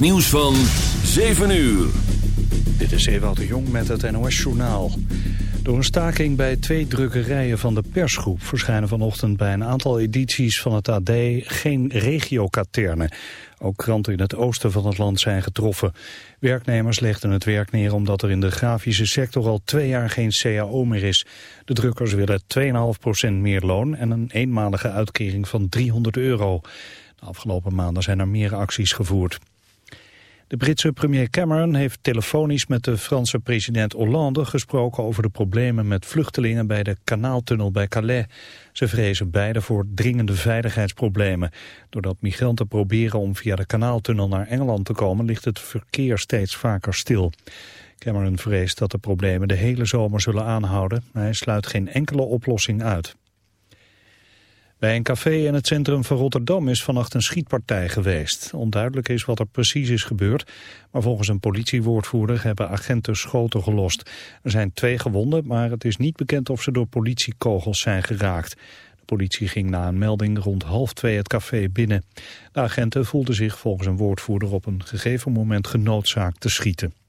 nieuws van 7 uur. Dit is Ewout de Jong met het NOS-journaal. Door een staking bij twee drukkerijen van de persgroep... verschijnen vanochtend bij een aantal edities van het AD geen regiokaternen. Ook kranten in het oosten van het land zijn getroffen. Werknemers legden het werk neer omdat er in de grafische sector al twee jaar geen CAO meer is. De drukkers willen 2,5% meer loon en een eenmalige uitkering van 300 euro. De afgelopen maanden zijn er meer acties gevoerd. De Britse premier Cameron heeft telefonisch met de Franse president Hollande gesproken over de problemen met vluchtelingen bij de kanaaltunnel bij Calais. Ze vrezen beide voor dringende veiligheidsproblemen. Doordat migranten proberen om via de kanaaltunnel naar Engeland te komen ligt het verkeer steeds vaker stil. Cameron vreest dat de problemen de hele zomer zullen aanhouden. Hij sluit geen enkele oplossing uit. Bij een café in het centrum van Rotterdam is vannacht een schietpartij geweest. Onduidelijk is wat er precies is gebeurd, maar volgens een politiewoordvoerder hebben agenten schoten gelost. Er zijn twee gewonden, maar het is niet bekend of ze door politiekogels zijn geraakt. De politie ging na een melding rond half twee het café binnen. De agenten voelden zich volgens een woordvoerder op een gegeven moment genoodzaakt te schieten.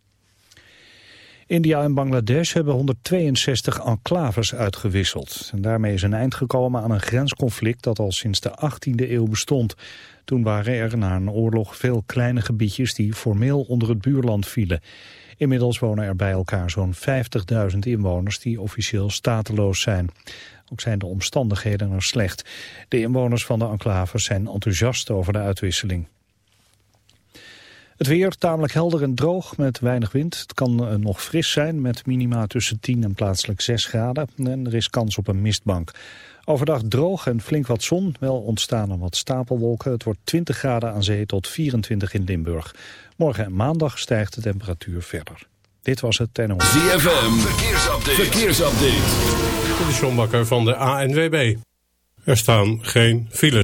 India en Bangladesh hebben 162 enclaves uitgewisseld. En daarmee is een eind gekomen aan een grensconflict dat al sinds de 18e eeuw bestond. Toen waren er na een oorlog veel kleine gebiedjes die formeel onder het buurland vielen. Inmiddels wonen er bij elkaar zo'n 50.000 inwoners die officieel stateloos zijn. Ook zijn de omstandigheden er slecht. De inwoners van de enclaves zijn enthousiast over de uitwisseling. Het weer tamelijk helder en droog met weinig wind. Het kan eh, nog fris zijn met minima tussen 10 en plaatselijk 6 graden. En er is kans op een mistbank. Overdag droog en flink wat zon. Wel ontstaan er wat stapelwolken. Het wordt 20 graden aan zee tot 24 in Limburg. Morgen en maandag stijgt de temperatuur verder. Dit was het NOS. ZFM, verkeersupdate. verkeersupdate. De John Bakker van de ANWB. Er staan geen files.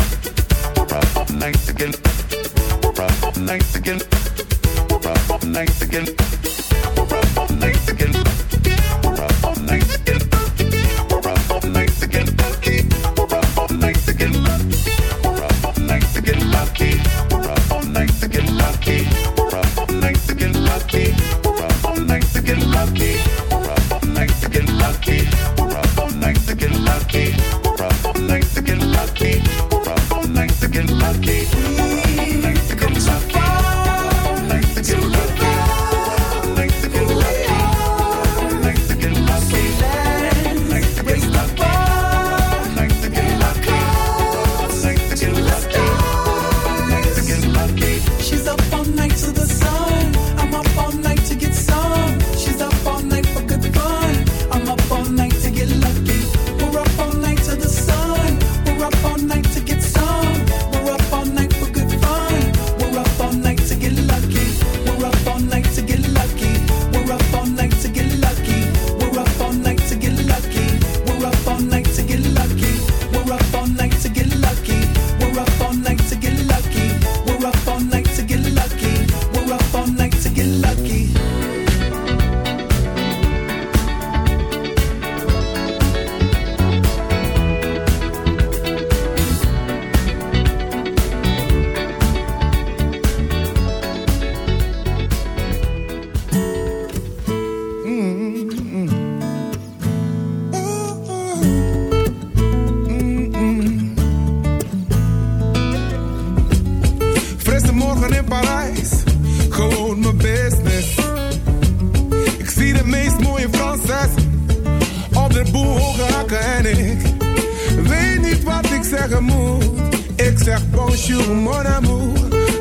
mon amour.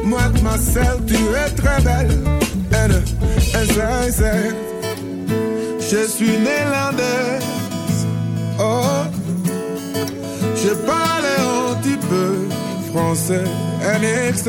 Moi de ma selle, tu es très belle. N, S, A, Z. Je suis néerlandaise. Oh, je parle un petit peu français. N, X,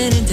spinning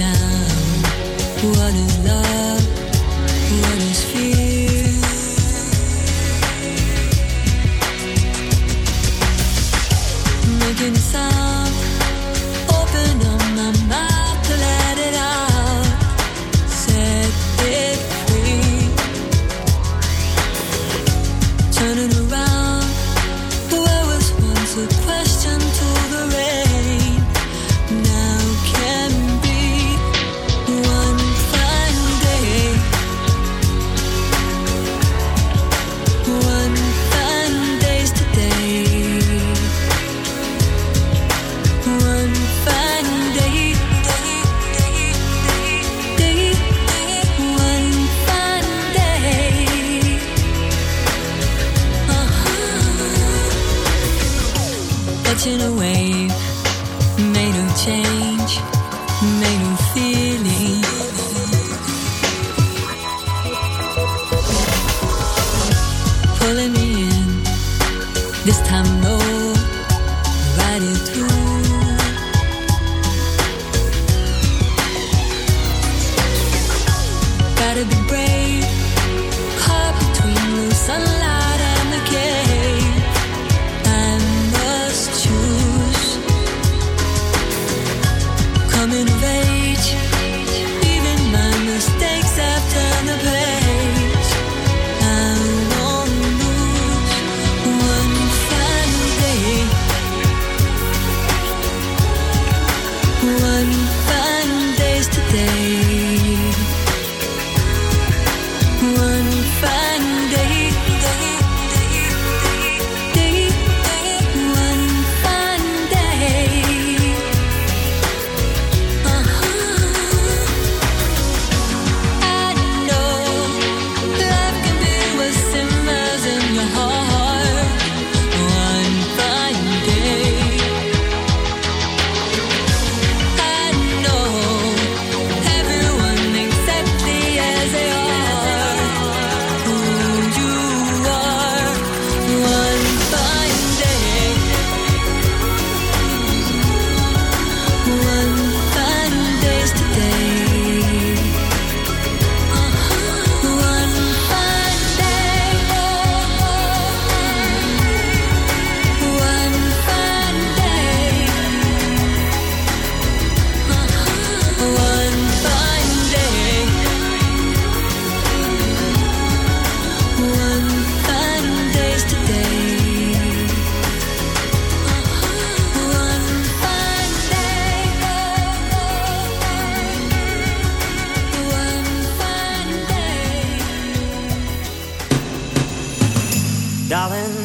this time no,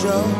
show.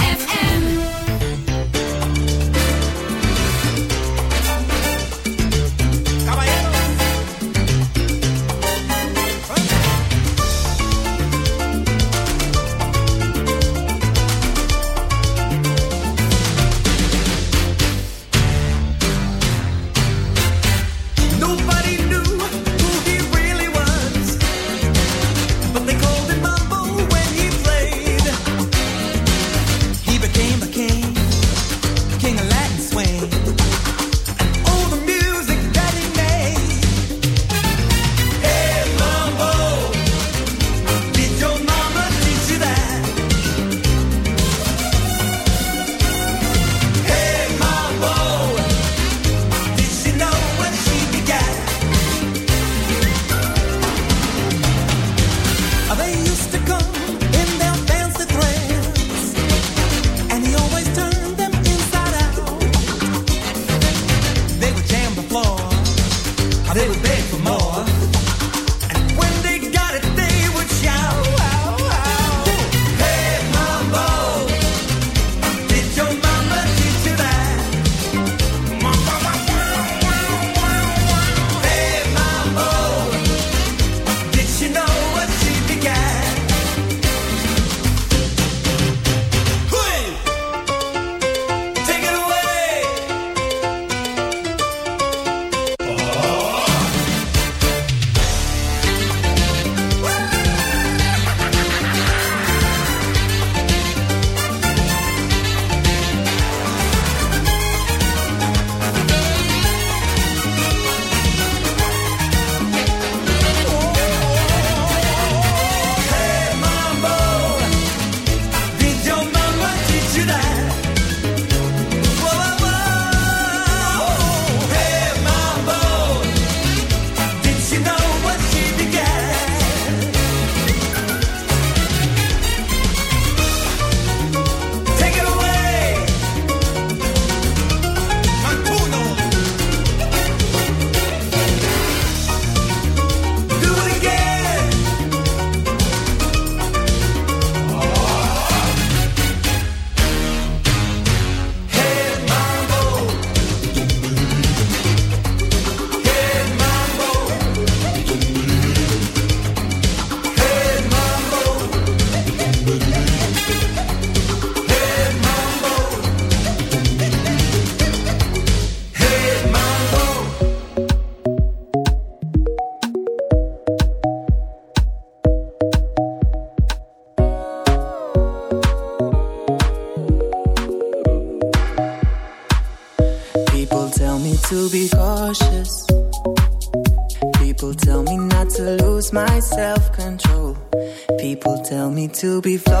To be flawless.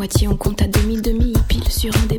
moitié, on compte à demi-demi, pile sur un des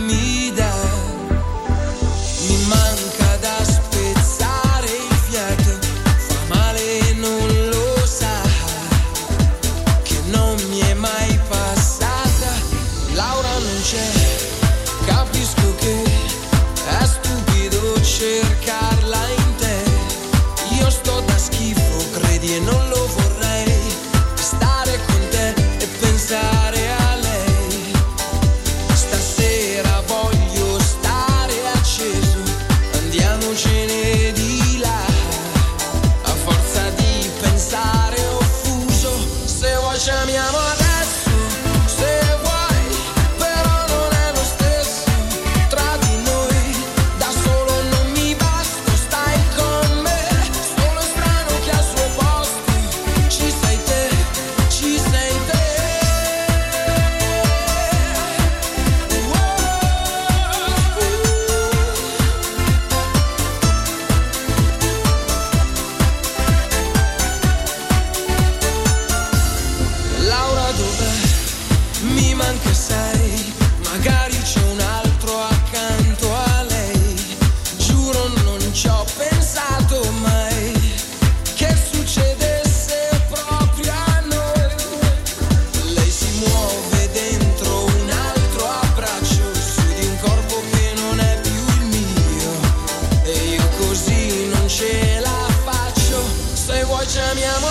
mi amor.